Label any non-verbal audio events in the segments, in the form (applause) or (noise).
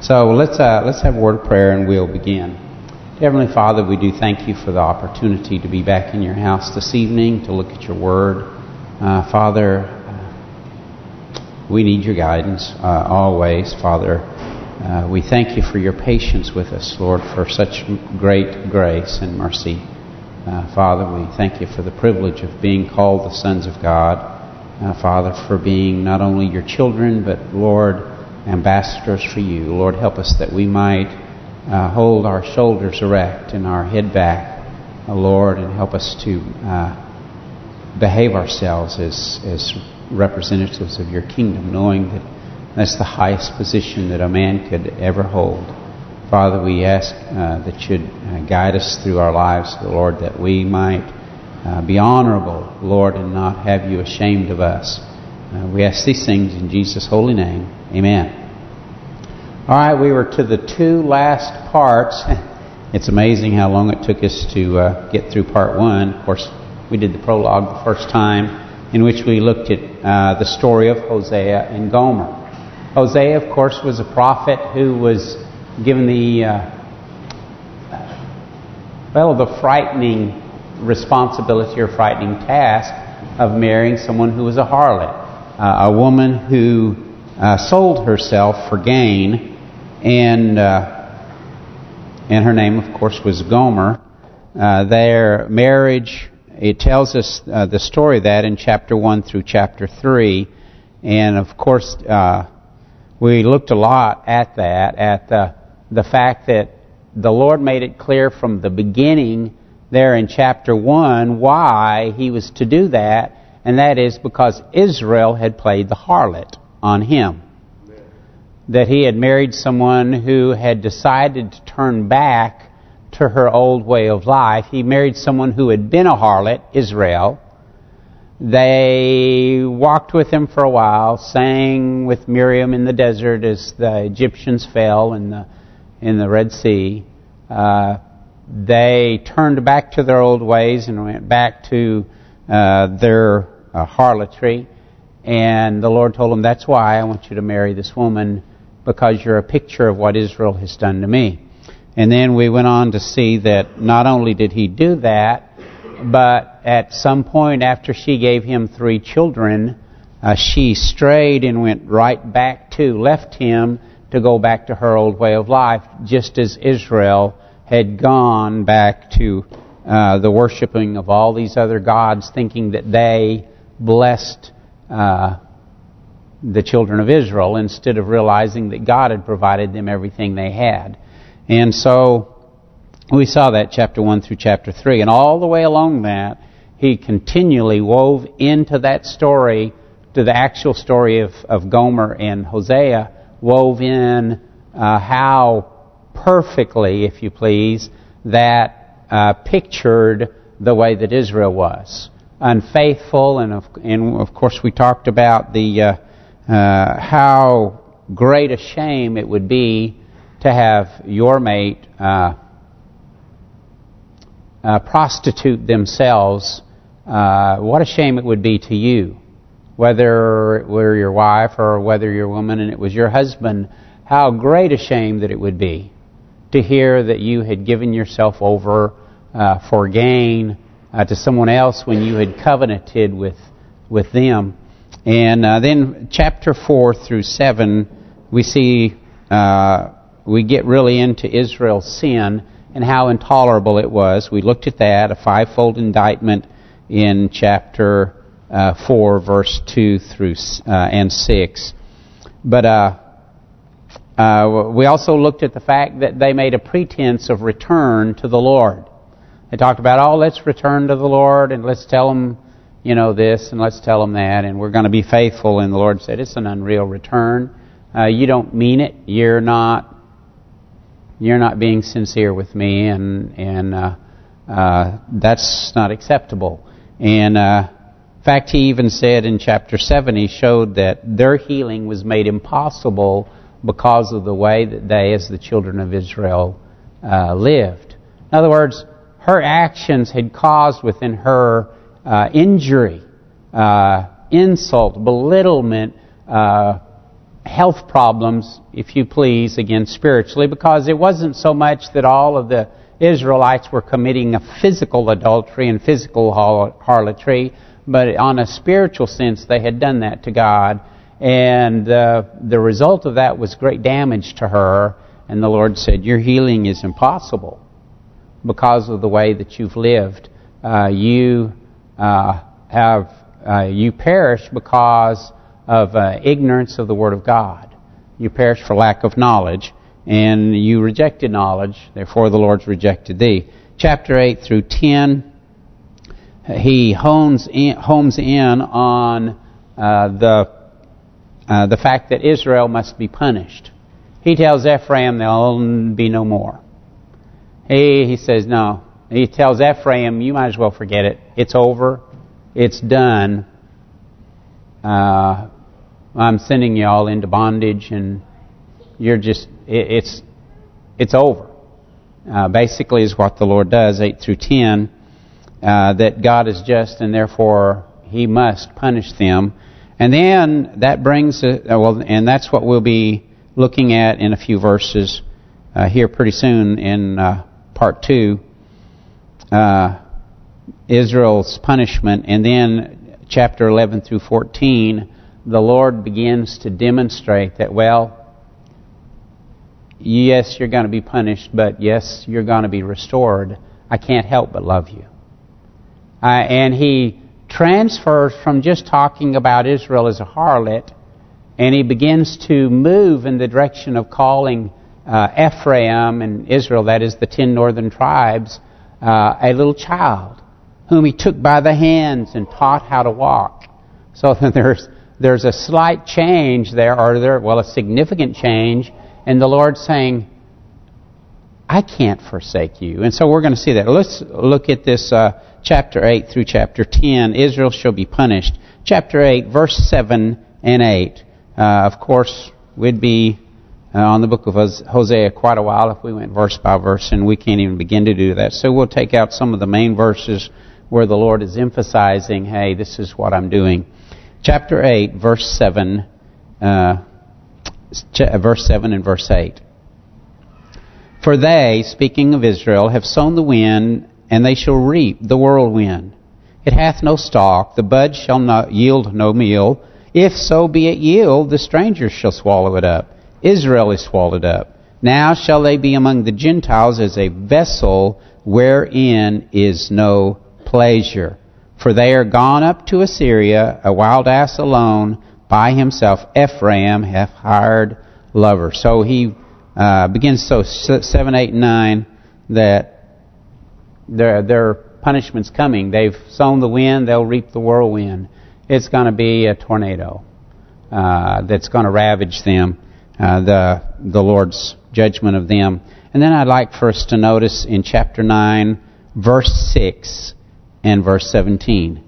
So let's uh, let's have a word of prayer and we'll begin. Heavenly Father, we do thank you for the opportunity to be back in your house this evening to look at your word. Uh, Father, we need your guidance uh, always. Father, uh, we thank you for your patience with us, Lord, for such great grace and mercy. Uh, Father, we thank you for the privilege of being called the sons of God. Father, for being not only your children, but, Lord, ambassadors for you. Lord, help us that we might uh, hold our shoulders erect and our head back, uh, Lord, and help us to uh, behave ourselves as as representatives of your kingdom, knowing that that's the highest position that a man could ever hold. Father, we ask uh, that you'd uh, guide us through our lives, Lord, that we might uh, be honorable, Lord, and not have you ashamed of us. we ask these things in Jesus' holy name. Amen. All right, we were to the two last parts. (laughs) It's amazing how long it took us to uh, get through part one. Of course, we did the prologue the first time, in which we looked at uh, the story of Hosea and Gomer. Hosea, of course, was a prophet who was given the, uh, well, the frightening responsibility or frightening task of marrying someone who was a harlot, uh, a woman who uh, sold herself for gain and uh, and her name, of course, was Gomer. Uh, their marriage, it tells us uh, the story of that in chapter 1 through chapter 3. And, of course, uh, we looked a lot at that, at the, the fact that the Lord made it clear from the beginning there in chapter 1 why he was to do that, and that is because Israel had played the harlot on him that he had married someone who had decided to turn back to her old way of life. He married someone who had been a harlot, Israel. They walked with him for a while, sang with Miriam in the desert as the Egyptians fell in the in the Red Sea. Uh, they turned back to their old ways and went back to uh, their uh, harlotry. And the Lord told them, that's why I want you to marry this woman because you're a picture of what Israel has done to me. And then we went on to see that not only did he do that, but at some point after she gave him three children, uh, she strayed and went right back to, left him to go back to her old way of life, just as Israel had gone back to uh, the worshiping of all these other gods, thinking that they blessed uh, the children of Israel instead of realizing that God had provided them everything they had. And so we saw that chapter 1 through chapter 3. And all the way along that, he continually wove into that story, to the actual story of, of Gomer and Hosea, wove in uh, how perfectly, if you please, that uh, pictured the way that Israel was. Unfaithful, and of, and of course we talked about the uh, uh, how great a shame it would be to have your mate uh, uh, prostitute themselves. Uh, what a shame it would be to you, whether it were your wife or whether you're a woman and it was your husband. How great a shame that it would be to hear that you had given yourself over uh, for gain uh, to someone else when you had covenanted with with them. And uh, then chapter 4 through 7, we see, uh, we get really into Israel's sin and how intolerable it was. We looked at that, a fivefold indictment in chapter uh, 4, verse 2 through uh, and 6. But uh, uh, we also looked at the fact that they made a pretense of return to the Lord. They talked about, oh, let's return to the Lord and let's tell them you know, this and let's tell them that and we're going to be faithful. And the Lord said, it's an unreal return. Uh, you don't mean it. You're not you're not being sincere with me and and uh, uh, that's not acceptable. And uh, in fact, he even said in chapter 7, he showed that their healing was made impossible because of the way that they, as the children of Israel, uh, lived. In other words, her actions had caused within her uh, injury, uh, insult, belittlement, uh, health problems, if you please, again spiritually, because it wasn't so much that all of the Israelites were committing a physical adultery and physical harlotry, but on a spiritual sense they had done that to God. And uh, the result of that was great damage to her. And the Lord said, your healing is impossible because of the way that you've lived. Uh, you uh, have uh, you perish because of uh, ignorance of the Word of God. You perish for lack of knowledge, and you rejected knowledge, therefore the Lord's rejected thee. Chapter 8 through 10, he hones in, homes in on uh, the uh, the fact that Israel must be punished. He tells Ephraim there'll be no more. He he says no. He tells Ephraim, you might as well forget it. It's over. It's done. Uh, I'm sending you all into bondage, and you're just it, it's it's over. Uh, basically, is what the Lord does, eight through ten, uh, that God is just, and therefore He must punish them. And then that brings uh, well, and that's what we'll be looking at in a few verses uh, here pretty soon in uh, part two. Uh, Israel's punishment, and then chapter 11 through 14 the Lord begins to demonstrate that, well, yes, you're going to be punished, but yes, you're going to be restored. I can't help but love you. Uh, and he transfers from just talking about Israel as a harlot, and he begins to move in the direction of calling uh, Ephraim and Israel, that is the ten northern tribes, uh, a little child, whom he took by the hands and taught how to walk. So (laughs) there's there's a slight change there, or there, well, a significant change, and the Lord saying, I can't forsake you. And so we're going to see that. Let's look at this uh, chapter 8 through chapter 10. Israel shall be punished. Chapter 8, verse 7 and 8. Uh, of course, we'd be on the book of Hosea quite a while if we went verse by verse, and we can't even begin to do that. So we'll take out some of the main verses where the Lord is emphasizing, hey, this is what I'm doing chapter 8, verse 7, uh, verse 7 and verse 8. For they, speaking of Israel, have sown the wind, and they shall reap the whirlwind. It hath no stalk, the bud shall not yield no meal. If so be it yield, the strangers shall swallow it up. Israel is swallowed up. Now shall they be among the Gentiles as a vessel wherein is no pleasure. For they are gone up to Assyria, a wild ass alone, by himself. Ephraim hath hired lovers. So he uh, begins so 7, 8, 9 that their, their punishment's coming. They've sown the wind, they'll reap the whirlwind. It's going to be a tornado uh, that's going to ravage them, uh, the the Lord's judgment of them. And then I'd like for us to notice in chapter 9, verse 6, and verse 17.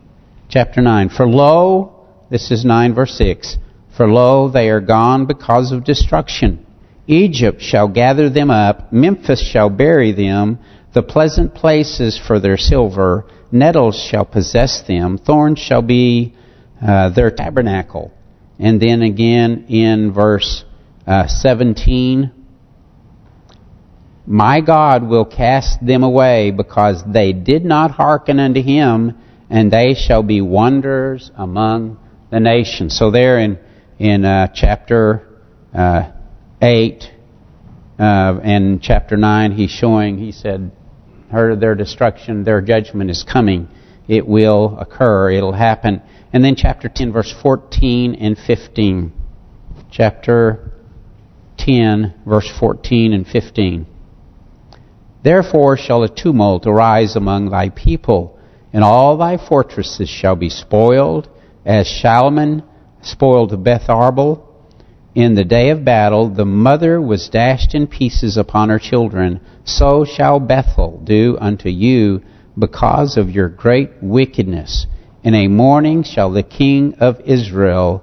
Chapter 9, For lo, this is 9 verse 6, For lo, they are gone because of destruction. Egypt shall gather them up, Memphis shall bury them, the pleasant places for their silver, nettles shall possess them, thorns shall be uh, their tabernacle. And then again in verse uh, 17, my God will cast them away because they did not hearken unto him, and they shall be wonders among the nations. So there in in uh, chapter uh, 8 uh, and chapter 9, he's showing, he said, her their destruction, their judgment is coming. It will occur. It'll happen. And then chapter 10, verse 14 and 15. Chapter 10, verse 14 and 15. Therefore shall a tumult arise among thy people, and all thy fortresses shall be spoiled, as Shalman spoiled Beth Arbel. In the day of battle the mother was dashed in pieces upon her children, so shall Bethel do unto you because of your great wickedness. In a morning shall the king of Israel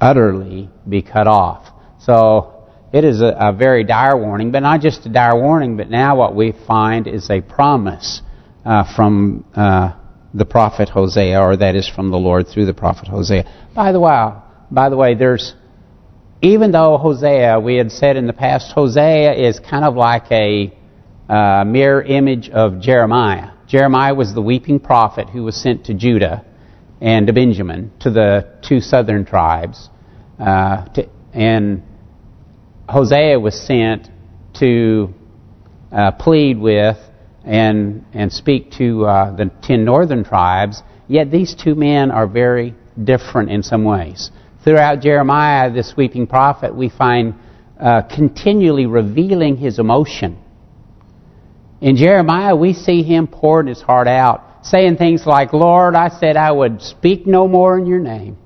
utterly be cut off. So it is a, a, very dire warning, but not just a dire warning, but now what we find is a promise uh, from uh, the prophet Hosea, or that is from the Lord through the prophet Hosea. By the way, by the way, there's even though Hosea, we had said in the past, Hosea is kind of like a uh, mirror image of Jeremiah. Jeremiah was the weeping prophet who was sent to Judah and to Benjamin, to the two southern tribes. Uh, to, and Hosea was sent to uh, plead with and and speak to uh, the ten northern tribes. Yet these two men are very different in some ways. Throughout Jeremiah, this weeping prophet, we find uh, continually revealing his emotion. In Jeremiah, we see him pouring his heart out, saying things like, Lord, I said I would speak no more in your name.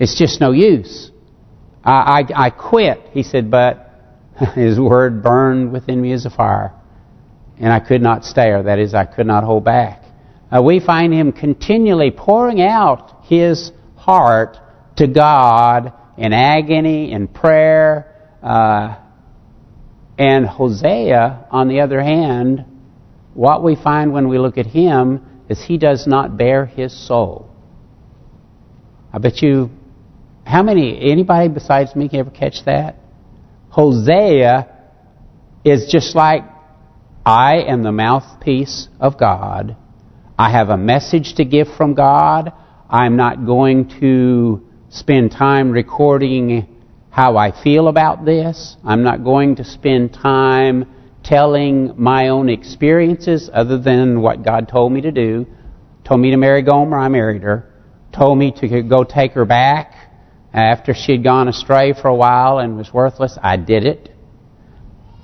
It's just no use. I, I, I quit, he said, but (laughs) his word burned within me as a fire. And I could not stay, or that is, I could not hold back. Uh, we find him continually pouring out his heart to God in agony, in prayer. Uh, and Hosea, on the other hand, what we find when we look at him is he does not bare his soul. I bet you, how many, anybody besides me can ever catch that? Hosea is just like, I am the mouthpiece of God. I have a message to give from God. I'm not going to spend time recording how I feel about this. I'm not going to spend time telling my own experiences other than what God told me to do. Told me to marry Gomer, I married her. Told me to go take her back after she'd gone astray for a while and was worthless. I did it.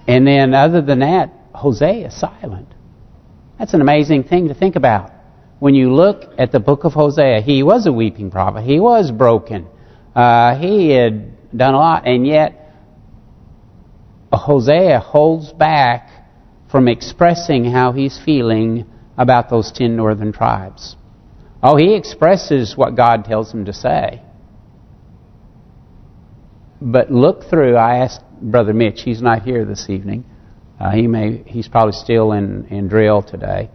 And then other than that, Hosea is silent. That's an amazing thing to think about when you look at the book of Hosea, he was a weeping prophet. He was broken. Uh, he had done a lot, and yet Hosea holds back from expressing how he's feeling about those ten northern tribes. Oh, he expresses what God tells him to say. But look through, I asked Brother Mitch, he's not here this evening. Uh, he may, he's probably still in, in drill today.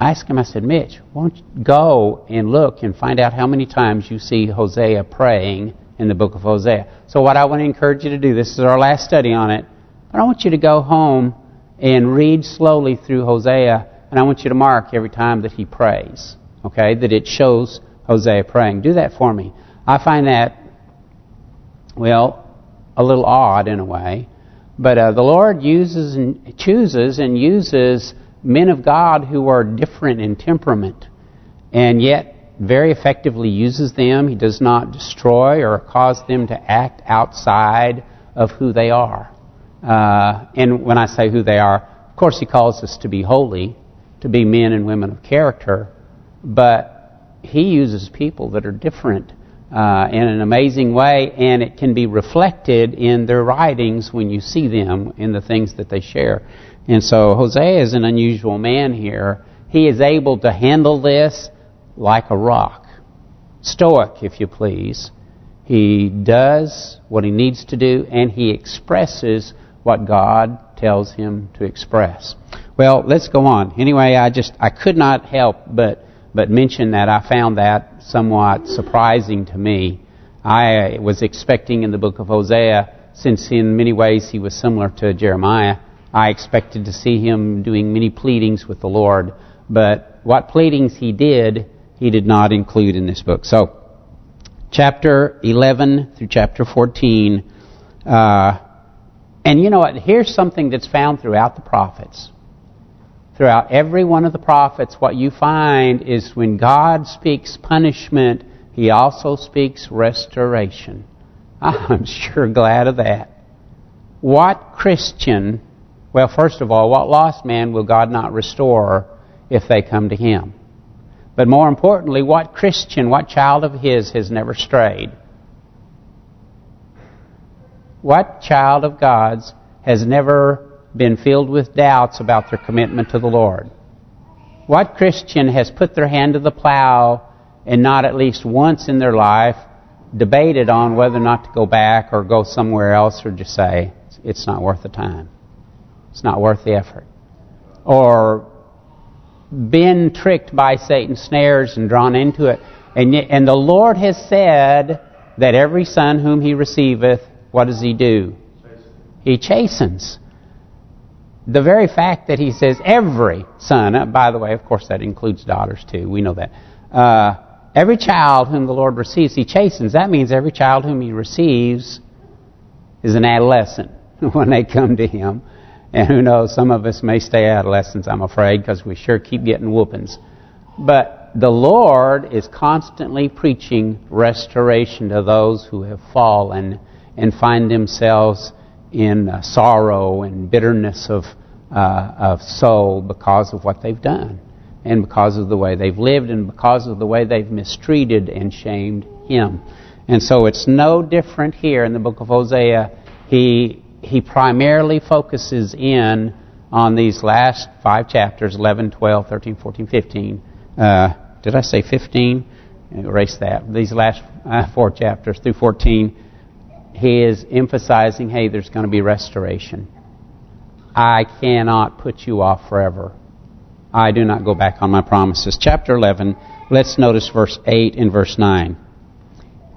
I asked him, I said, Mitch, won't you go and look and find out how many times you see Hosea praying in the book of Hosea. So what I want to encourage you to do, this is our last study on it, but I want you to go home and read slowly through Hosea, and I want you to mark every time that he prays, okay, that it shows Hosea praying. Do that for me. I find that, well, a little odd in a way, but uh, the Lord uses and chooses and uses men of God who are different in temperament and yet very effectively uses them. He does not destroy or cause them to act outside of who they are. Uh, and when I say who they are, of course he calls us to be holy, to be men and women of character, but he uses people that are different uh, in an amazing way, and it can be reflected in their writings when you see them in the things that they share. And so Hosea is an unusual man here. He is able to handle this like a rock. Stoic, if you please. He does what he needs to do, and he expresses what God tells him to express. Well, let's go on. Anyway, I just I could not help but but mention that I found that somewhat surprising to me. I was expecting in the book of Hosea, since in many ways he was similar to Jeremiah, I expected to see him doing many pleadings with the Lord, but what pleadings he did, he did not include in this book. So, chapter 11 through chapter 14, uh, and you know what, here's something that's found throughout the prophets. Throughout every one of the prophets, what you find is when God speaks punishment, He also speaks restoration. (laughs) I'm sure glad of that. What Christian well, first of all, what lost man will God not restore if they come to Him? But more importantly, what Christian, what child of His has never strayed? What child of God's has never been filled with doubts about their commitment to the Lord? What Christian has put their hand to the plow and not at least once in their life debated on whether or not to go back or go somewhere else or just say, it's not worth the time? It's not worth the effort. Or been tricked by Satan's snares and drawn into it. And, and the Lord has said that every son whom he receiveth, what does he do? He chastens. The very fact that he says every son, uh, by the way, of course that includes daughters too, we know that. Uh, every child whom the Lord receives, he chastens. That means every child whom he receives is an adolescent (laughs) when they come to him. And who knows, some of us may stay adolescents, I'm afraid, because we sure keep getting whoopings. But the Lord is constantly preaching restoration to those who have fallen and find themselves in uh, sorrow and bitterness of uh, of soul because of what they've done and because of the way they've lived and because of the way they've mistreated and shamed Him. And so it's no different here in the book of Hosea. He he primarily focuses in on these last five chapters, 11, 12, 13, 14, 15. Uh, did I say 15? Erase that. These last uh, four chapters through 14 he is emphasizing, hey, there's going to be restoration. I cannot put you off forever. I do not go back on my promises. Chapter 11, let's notice verse 8 and verse 9.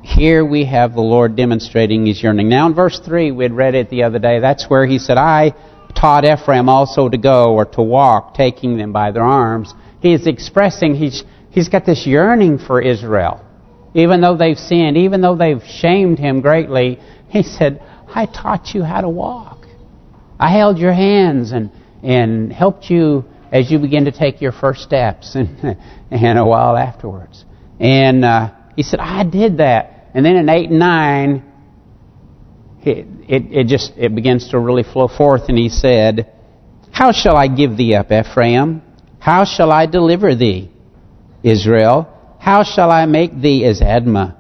Here we have the Lord demonstrating His yearning. Now in verse 3, we had read it the other day, that's where He said, I taught Ephraim also to go or to walk, taking them by their arms. He is expressing, he's, he's got this yearning for Israel. Even though they've sinned, even though they've shamed him greatly, he said, I taught you how to walk. I held your hands and and helped you as you begin to take your first steps (laughs) and and a while afterwards. And uh, he said, I did that. And then in 8 and 9, it, it, it just it begins to really flow forth. And he said, How shall I give thee up, Ephraim? How shall I deliver thee, Israel? How shall I make thee as Admah?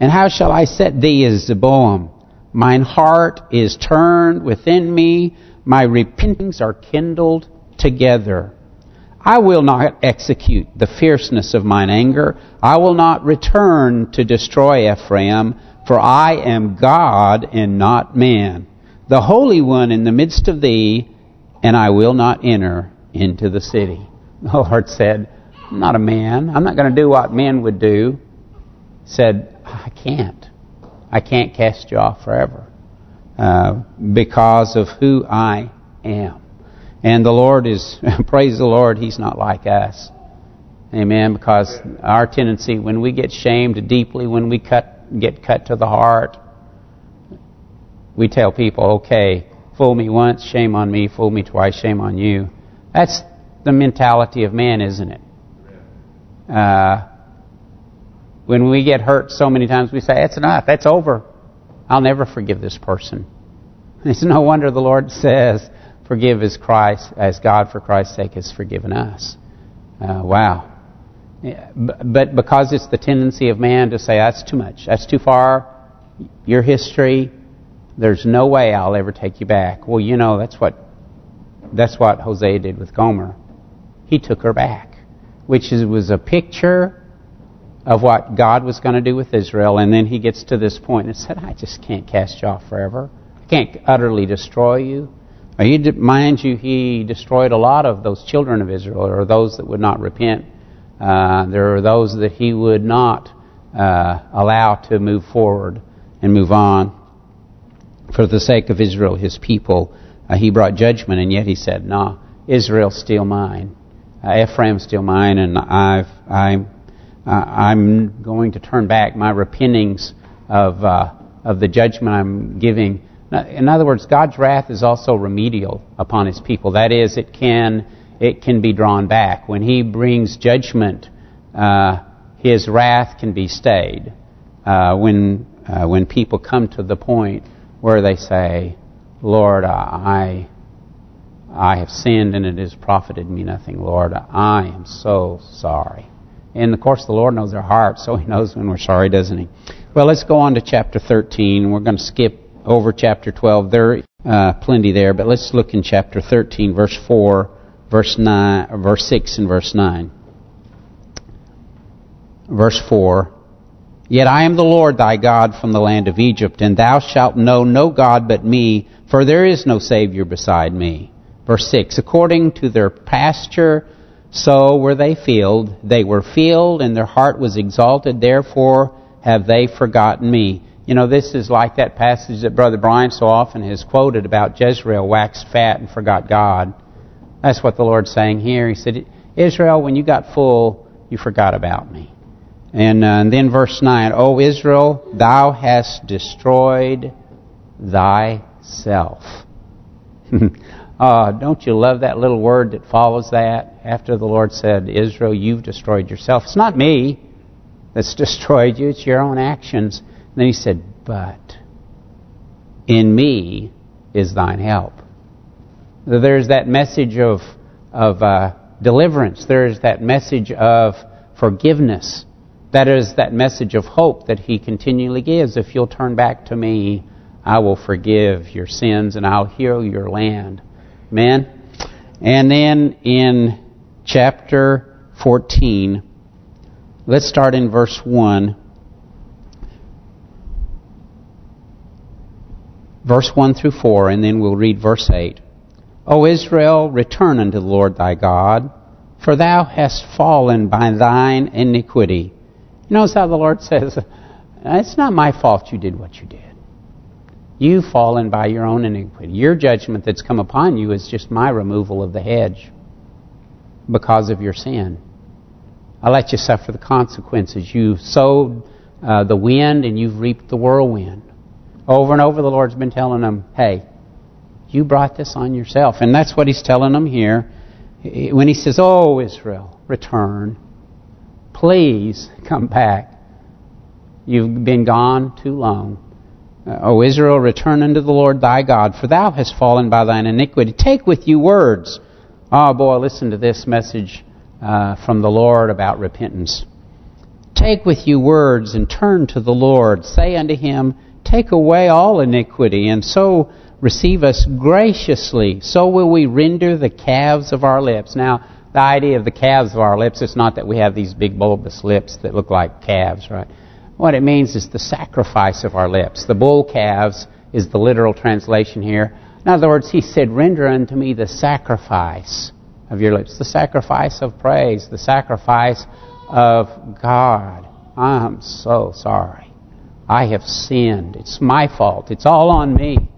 And how shall I set thee as Zeboim? Mine heart is turned within me. My repentings are kindled together. I will not execute the fierceness of mine anger. I will not return to destroy Ephraim, for I am God and not man, the Holy One in the midst of thee, and I will not enter into the city. (laughs) The Lord said, I'm not a man. I'm not going to do what men would do. Said, I can't. I can't cast you off forever uh, because of who I am. And the Lord is, (laughs) praise the Lord, He's not like us. Amen. Because our tendency, when we get shamed deeply, when we cut get cut to the heart, we tell people, okay, fool me once, shame on me, fool me twice, shame on you. That's the mentality of man, isn't it? Uh, when we get hurt so many times, we say, that's enough, that's over. I'll never forgive this person. (laughs) It's no wonder the Lord says, forgive as Christ, as God for Christ's sake has forgiven us. Uh, wow. Yeah, but because it's the tendency of man to say, that's too much, that's too far, your history, there's no way I'll ever take you back. Well, you know, that's what that's what Hosea did with Gomer. He took her back which is, was a picture of what God was going to do with Israel. And then he gets to this point and said, I just can't cast you off forever. I can't utterly destroy you. He, mind you, he destroyed a lot of those children of Israel, or those that would not repent. Uh, there are those that he would not uh, allow to move forward and move on. For the sake of Israel, his people, uh, he brought judgment, and yet he said, nah, Israel's still mine Ephraim's still mine, and I've I'm uh, I'm going to turn back my repentings of uh, of the judgment I'm giving. In other words, God's wrath is also remedial upon His people. That is, it can it can be drawn back when He brings judgment. Uh, his wrath can be stayed uh, when uh, when people come to the point where they say, "Lord, I I have sinned and it has profited me nothing, Lord. I am so sorry. And of course the Lord knows our hearts, so He knows when we're sorry, doesn't He? Well, let's go on to chapter 13. We're going to skip over chapter 12. There uh, plenty there, but let's look in chapter 13, verse 4, verse 9, verse 6 and verse 9. Verse 4, Yet I am the Lord thy God from the land of Egypt, and thou shalt know no God but me, for there is no Savior beside me. Verse 6, According to their pasture, so were they filled. They were filled, and their heart was exalted. Therefore have they forgotten me. You know, this is like that passage that Brother Brian so often has quoted about Jezreel waxed fat and forgot God. That's what the Lord's saying here. He said, Israel, when you got full, you forgot about me. And, uh, and then verse 9, O Israel, thou hast destroyed thyself. (laughs) uh, don't you love that little word that follows that? After the Lord said, Israel, you've destroyed yourself. It's not me that's (laughs) destroyed you. It's your own actions. And then he said, but in me is thine help. There's that message of of uh, deliverance. There's that message of forgiveness. That is that message of hope that he continually gives. If you'll turn back to me, I will forgive your sins and I'll heal your land. Amen? And then in chapter 14, let's start in verse 1. Verse 1 through 4, and then we'll read verse 8. O Israel, return unto the Lord thy God, for thou hast fallen by thine iniquity. You notice how the Lord says, it's not my fault you did what you did. You've fallen by your own iniquity. Your judgment that's come upon you is just my removal of the hedge because of your sin. I let you suffer the consequences. You've sowed uh, the wind and you've reaped the whirlwind. Over and over the Lord's been telling them, hey, you brought this on yourself. And that's what he's telling them here. When he says, oh, Israel, return. Please come back. You've been gone too long. O Israel, return unto the Lord thy God, for thou hast fallen by thine iniquity. Take with you words. Oh boy, listen to this message uh, from the Lord about repentance. Take with you words and turn to the Lord. Say unto him, Take away all iniquity, and so receive us graciously. So will we render the calves of our lips. Now, the idea of the calves of our lips, it's not that we have these big bulbous lips that look like calves, right? What it means is the sacrifice of our lips. The bull calves is the literal translation here. In other words, he said, render unto me the sacrifice of your lips. The sacrifice of praise. The sacrifice of God. I'm so sorry. I have sinned. It's my fault. It's all on me.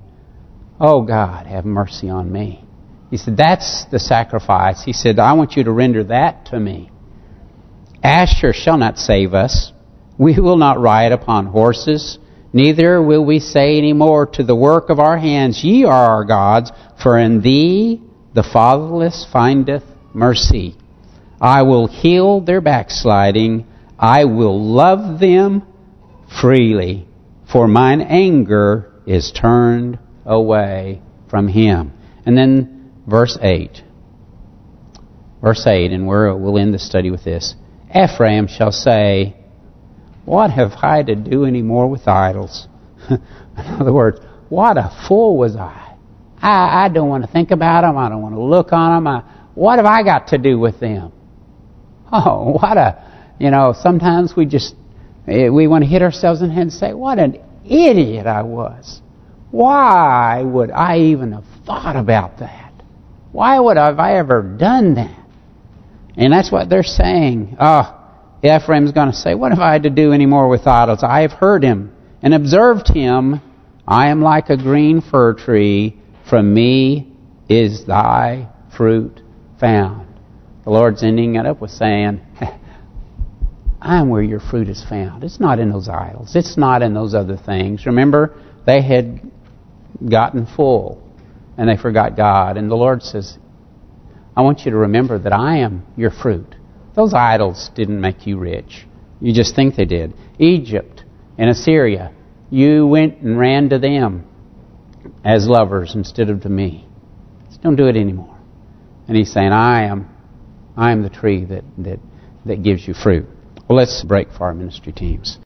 Oh God, have mercy on me. He said, that's the sacrifice. He said, I want you to render that to me. Asshur shall not save us. We will not ride upon horses, neither will we say any more to the work of our hands, Ye are our gods, for in thee the fatherless findeth mercy. I will heal their backsliding, I will love them freely, for mine anger is turned away from him. And then verse 8. Verse 8, and we'll end the study with this. Ephraim shall say, what have I to do any more with idols? (laughs) In other words, what a fool was I. I, I don't want to think about them. I don't want to look on them. I, what have I got to do with them? Oh, what a, you know, sometimes we just, eh, we want to hit ourselves in the head and say, what an idiot I was. Why would I even have thought about that? Why would I have I ever done that? And that's what they're saying. Oh, Ephraim's going to say, What have I to do any more with idols? I have heard him and observed him. I am like a green fir tree. From me is thy fruit found. The Lord's ending it up with saying, (laughs) I am where your fruit is found. It's not in those idols. It's not in those other things. Remember, they had gotten full and they forgot God. And the Lord says, I want you to remember that I am your fruit. Those idols didn't make you rich. You just think they did. Egypt and Assyria, you went and ran to them as lovers instead of to me. Just don't do it anymore. And he's saying, I am I am the tree that, that, that gives you fruit. Well, let's break for our ministry teams.